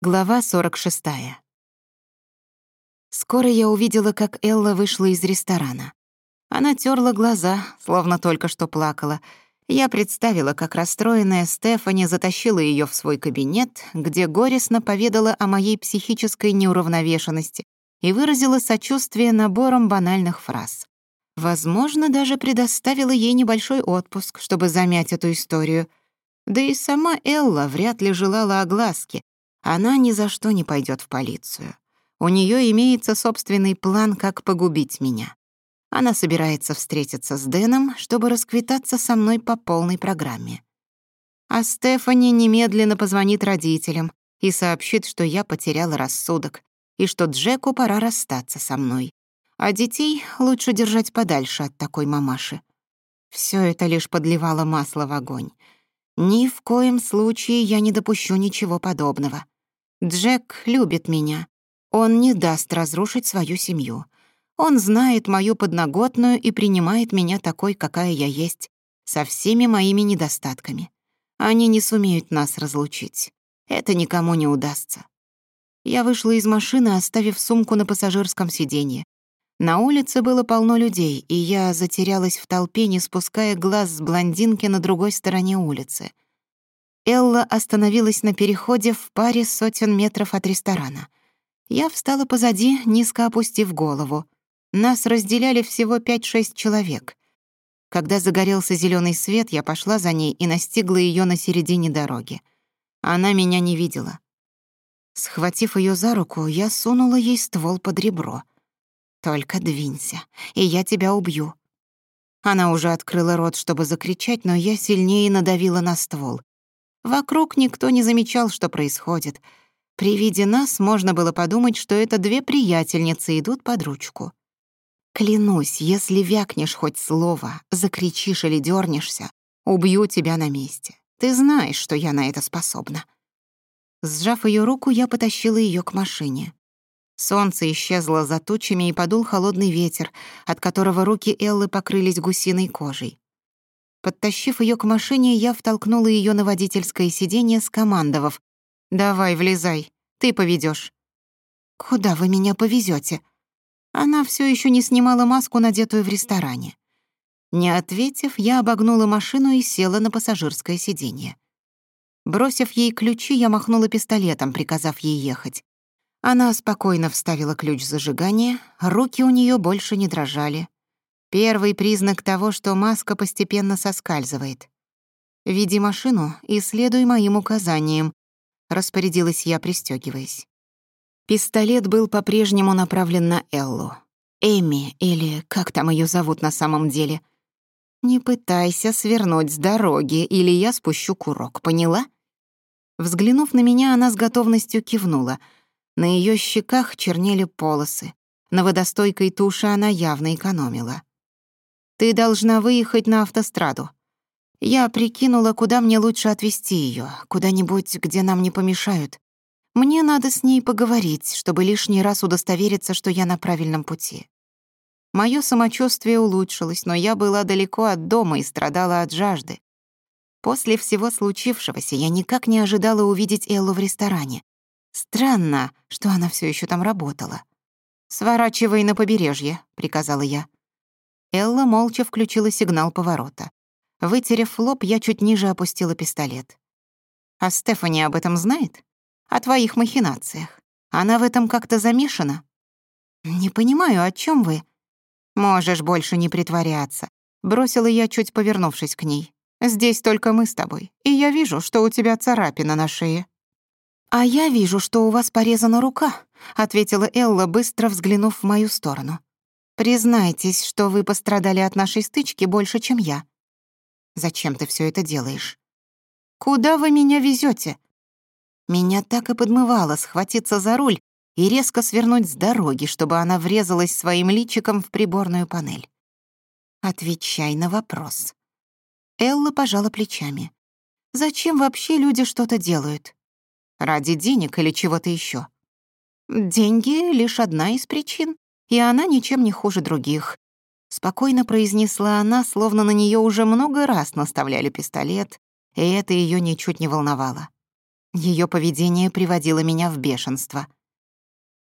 Глава 46. Скоро я увидела, как Элла вышла из ресторана. Она терла глаза, словно только что плакала. Я представила, как расстроенная Стефани затащила ее в свой кабинет, где горестно поведала о моей психической неуравновешенности и выразила сочувствие набором банальных фраз. Возможно, даже предоставила ей небольшой отпуск, чтобы замять эту историю. Да и сама Элла вряд ли желала огласки, она ни за что не пойдет в полицию. У нее имеется собственный план, как погубить меня. Она собирается встретиться с Дэном, чтобы расквитаться со мной по полной программе. А Стефани немедленно позвонит родителям и сообщит, что я потеряла рассудок и что Джеку пора расстаться со мной. А детей лучше держать подальше от такой мамаши. Все это лишь подливало масло в огонь. Ни в коем случае я не допущу ничего подобного. Джек любит меня. Он не даст разрушить свою семью. Он знает мою подноготную и принимает меня такой, какая я есть, со всеми моими недостатками. Они не сумеют нас разлучить. Это никому не удастся. Я вышла из машины, оставив сумку на пассажирском сиденье. На улице было полно людей, и я затерялась в толпе, не спуская глаз с блондинки на другой стороне улицы. Элла остановилась на переходе в паре сотен метров от ресторана. Я встала позади, низко опустив голову. Нас разделяли всего 5-6 человек. Когда загорелся зеленый свет, я пошла за ней и настигла ее на середине дороги. Она меня не видела. Схватив ее за руку, я сунула ей ствол под ребро — только двинься, и я тебя убью». Она уже открыла рот, чтобы закричать, но я сильнее надавила на ствол. Вокруг никто не замечал, что происходит. При виде нас можно было подумать, что это две приятельницы идут под ручку. Клянусь, если вякнешь хоть слово, закричишь или дернешься, убью тебя на месте. Ты знаешь, что я на это способна. Сжав ее руку, я потащила ее к машине. Солнце исчезло за тучами и подул холодный ветер, от которого руки Эллы покрылись гусиной кожей. Подтащив ее к машине, я втолкнула ее на водительское сиденье, скомандовав. «Давай, влезай, ты поведешь. «Куда вы меня повезете? Она все еще не снимала маску, надетую в ресторане. Не ответив, я обогнула машину и села на пассажирское сиденье. Бросив ей ключи, я махнула пистолетом, приказав ей ехать. Она спокойно вставила ключ зажигания, руки у нее больше не дрожали. Первый признак того, что маска постепенно соскальзывает. «Веди машину и следуй моим указаниям», — распорядилась я, пристегиваясь. Пистолет был по-прежнему направлен на Эллу. Эми, или как там ее зовут на самом деле. «Не пытайся свернуть с дороги, или я спущу курок, поняла?» Взглянув на меня, она с готовностью кивнула — На ее щеках чернели полосы. На водостойкой туши она явно экономила. «Ты должна выехать на автостраду». Я прикинула, куда мне лучше отвезти ее, куда-нибудь, где нам не помешают. Мне надо с ней поговорить, чтобы лишний раз удостовериться, что я на правильном пути. Моё самочувствие улучшилось, но я была далеко от дома и страдала от жажды. После всего случившегося я никак не ожидала увидеть Эллу в ресторане, Странно, что она все еще там работала. «Сворачивай на побережье», — приказала я. Элла молча включила сигнал поворота. Вытерев лоб, я чуть ниже опустила пистолет. «А Стефани об этом знает? О твоих махинациях? Она в этом как-то замешана?» «Не понимаю, о чем вы?» «Можешь больше не притворяться», — бросила я, чуть повернувшись к ней. «Здесь только мы с тобой, и я вижу, что у тебя царапина на шее». «А я вижу, что у вас порезана рука», — ответила Элла, быстро взглянув в мою сторону. «Признайтесь, что вы пострадали от нашей стычки больше, чем я». «Зачем ты все это делаешь?» «Куда вы меня везете? Меня так и подмывало схватиться за руль и резко свернуть с дороги, чтобы она врезалась своим личиком в приборную панель. «Отвечай ради денег или чего-то еще. «Деньги — лишь одна из причин, и она ничем не хуже других», — спокойно произнесла она, словно на нее уже много раз наставляли пистолет, и это ее ничуть не волновало. Ее поведение приводило меня в бешенство.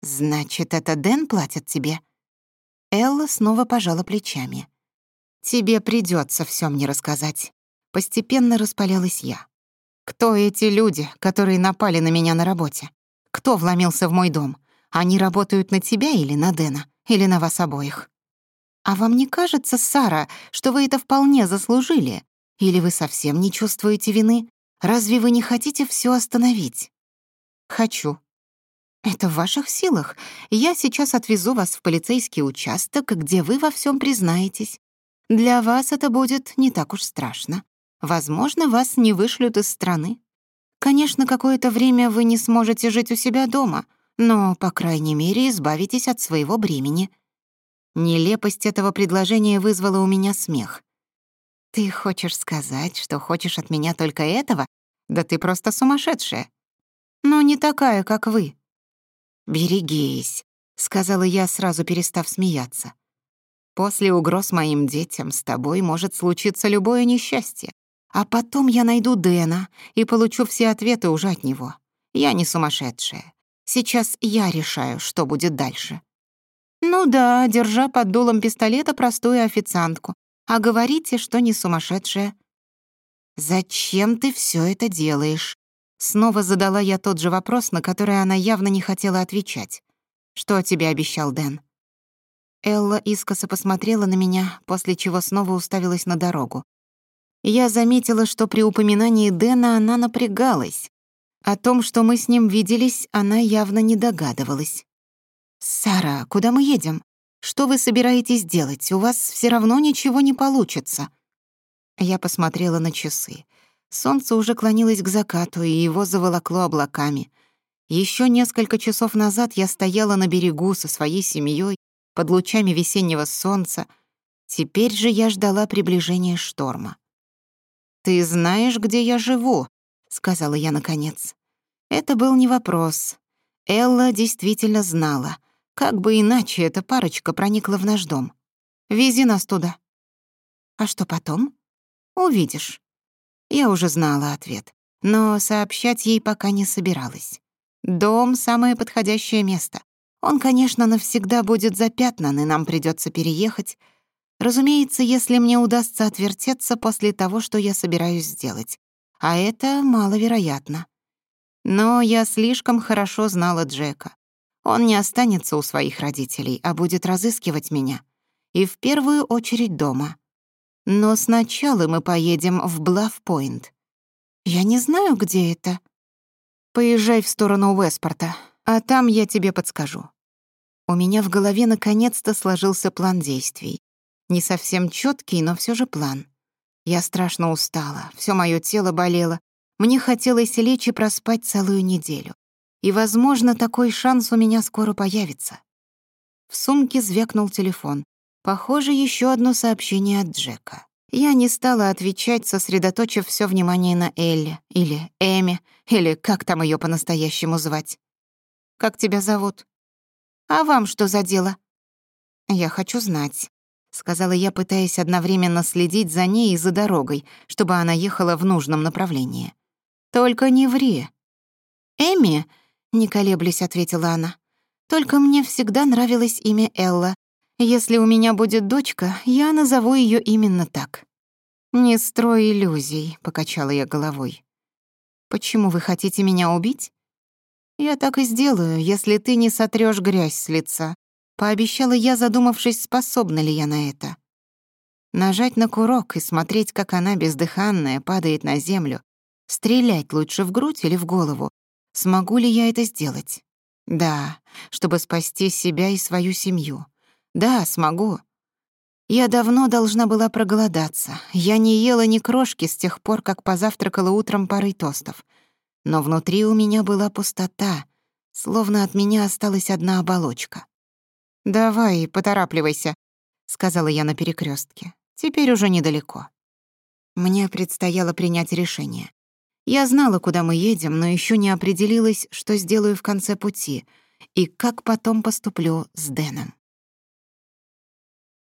«Значит, это Дэн платит тебе?» Элла снова пожала плечами. «Тебе придется все мне рассказать». Постепенно распалялась я. «Кто эти люди, которые напали на меня на работе? Кто вломился в мой дом? Они работают на тебя или на Дэна? Или на вас обоих?» «А вам не кажется, Сара, что вы это вполне заслужили? Или вы совсем не чувствуете вины? Разве вы не хотите все остановить?» «Хочу», это в ваших силах. Я сейчас отвезу вас в полицейский участок, возможно, вас не вышлют из страны. Конечно, какое-то время вы не сможете жить у себя дома, но, по крайней мере, избавитесь от своего бремени». Нелепость этого предложения вызвала у меня смех. «Ты хочешь сказать, что хочешь от меня только этого? Да ты просто сумасшедшая. Но не такая, как вы». «Берегись», — сказала я, сразу перестав смеяться. «После угроз моим детям с тобой может случиться любое несчастье. А потом я найду Дэна и получу все ответы уже от него. Я не сумасшедшая. Сейчас я решаю, что будет дальше». «Ну да, держа под дулом пистолета простую официантку. А говорите, что не сумасшедшая». «Зачем ты все это делаешь?» Снова задала я тот же вопрос, на который она явно не хотела отвечать. «Что тебе обещал Дэн?» Элла искоса посмотрела на меня, после чего снова уставилась на дорогу. Я заметила, что при упоминании Дэна она напрягалась. О том, что мы с ним виделись, она явно не догадывалась. «Сара, куда мы едем? Что вы собираетесь делать? У вас все равно ничего не получится». Я посмотрела на часы. Солнце уже клонилось к закату, и его заволокло облаками. Еще несколько часов назад я стояла на берегу со своей семьей под лучами весеннего солнца. Теперь же я ждала приближения шторма. «Ты знаешь, где я живу?» — сказала я наконец. Это был не вопрос. Элла действительно знала. Как бы иначе эта парочка проникла в наш дом. «Вези нас туда». «А что потом?» «Увидишь». Я уже знала ответ, но сообщать ей пока не собиралась. «Дом — самое подходящее место. Он, конечно, навсегда будет запятнан, и нам придется переехать, Разумеется, если мне удастся отвертеться после того, что я собираюсь сделать. А это маловероятно. Но я слишком хорошо знала Джека. Он не останется у своих родителей, а будет разыскивать меня. И в первую очередь дома. Но сначала мы поедем в Блав-Пойнт. Я не знаю, где это. Поезжай в сторону Уэспорта, а там я тебе подскажу. У меня в голове наконец-то сложился план действий, Не совсем четкий, но все же план. Я страшно устала, все мое тело болело. Мне хотелось лечь и проспать целую неделю. И, возможно, такой шанс у меня скоро появится. В сумке звякнул телефон. Похоже, еще одно сообщение от Джека. Я не стала отвечать, сосредоточив все внимание на Элли, или Эми, или как там ее по-настоящему звать. «Как тебя зовут?» «А вам что за дело?» «Я хочу знать», — сказала я, пытаясь одновременно следить за ней и за дорогой, чтобы она ехала в нужном направлении. «Только не ври». «Эми?» — не колеблясь, ответила она. «Только мне всегда нравилось имя Элла, если у меня будет дочка, я назову ее именно так. Не строй иллюзий, покачала я головой. Почему вы хотите меня убить? Я так и сделаю, пообещала я, задумавшись, способна ли я на это. Нажать на курок и смотреть, как она, бездыханная, падает на землю. Стрелять лучше в грудь или в голову. Смогу ли я это сделать? Да, чтобы спасти себя и свою семью. Да, смогу. Я давно должна была проголодаться. Я не ела ни крошки с тех пор, как позавтракала утром парой тостов. Но внутри у меня была пустота, словно от меня осталась одна оболочка.«Давай, поторапливайся», — сказала я на перекрестке. «Теперь уже недалеко». Мне предстояло принять решение. Я знала, куда мы едем, но еще не определилась, что сделаю в конце пути и как потом поступлю с Дэном.